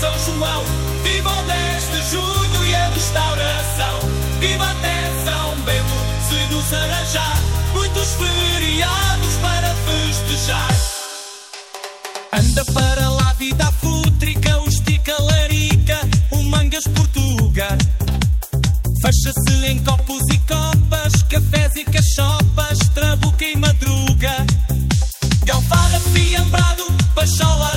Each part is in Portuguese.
São João, viva o 10 de junho e a restauração. Viva até São Bento, se nos arranjar muitos feriados para festejar. Anda para lá, vida fútrica, o estica larica, o mangas portuga. Fecha-se em copos e copas, cafés e cachopas, trabuca e madruga. Galfarra, fiambrado, pachola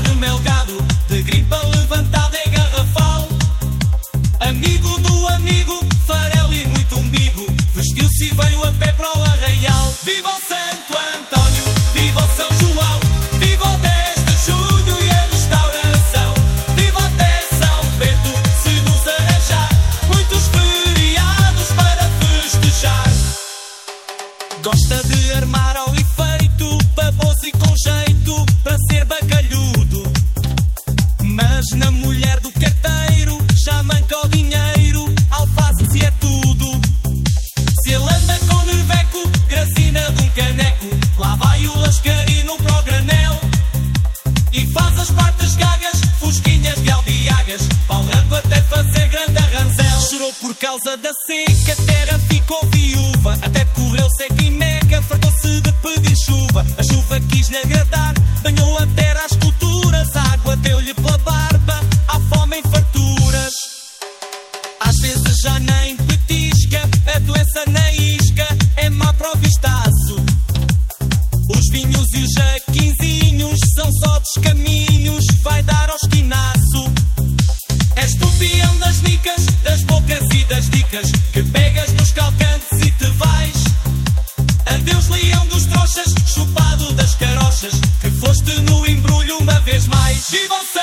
Gosta de armar ao efeito, baboso e com jeito para ser bacalhudo. Mas na mulher do carteiro já manca o dinheiro, alface é tudo. Se ele anda com nerveco, gracina de um caneco, lá vai o lascarino para o granel. E faz as partes gagas, fusquinhas de albiagas, pau até fazer grande arranzel. Chorou por causa da seca, já nem petisca, a doença na isca é má para o vistaço. Os vinhos e os jaquinzinhos são só descaminhos, vai dar ao esquinaço. És tu peão das nicas, das bocas e das dicas, que pegas nos calcantes e te vais. Adeus, leão dos trouxas, chupado das carochas, que foste no embrulho uma vez mais. Santo António!